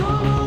Oh.